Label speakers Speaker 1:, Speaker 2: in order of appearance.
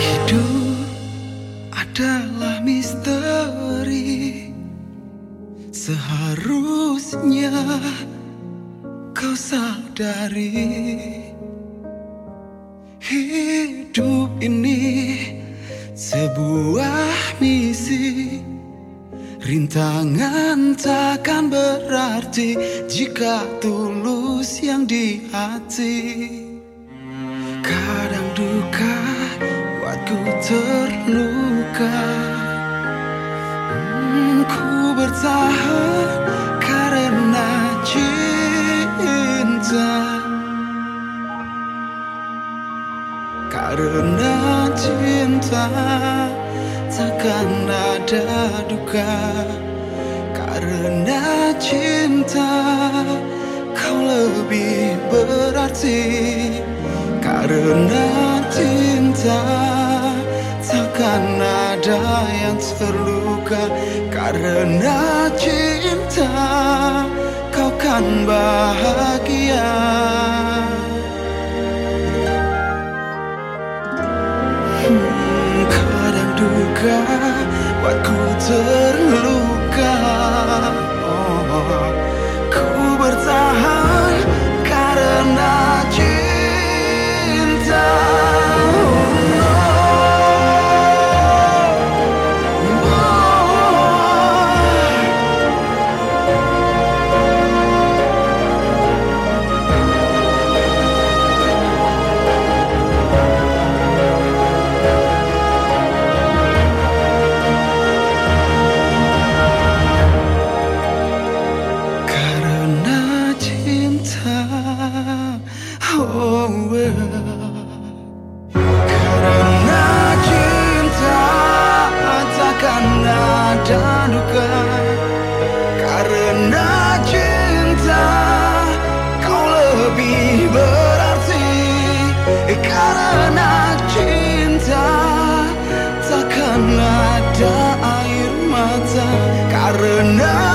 Speaker 1: Hidup adalah misteri Seharusnya kau sadari Hidup ini sebuah misi. Rintangan takkan berarti Jika tulus yang di hati. Kadang duka Karena cinta takkan ada duka. Karena cinta kau lebih berarti. Karena cinta takkan ada yang terluka. Karena cinta kau kan bahagia buatku terluka Karena cinta takkan ada air mata. Karena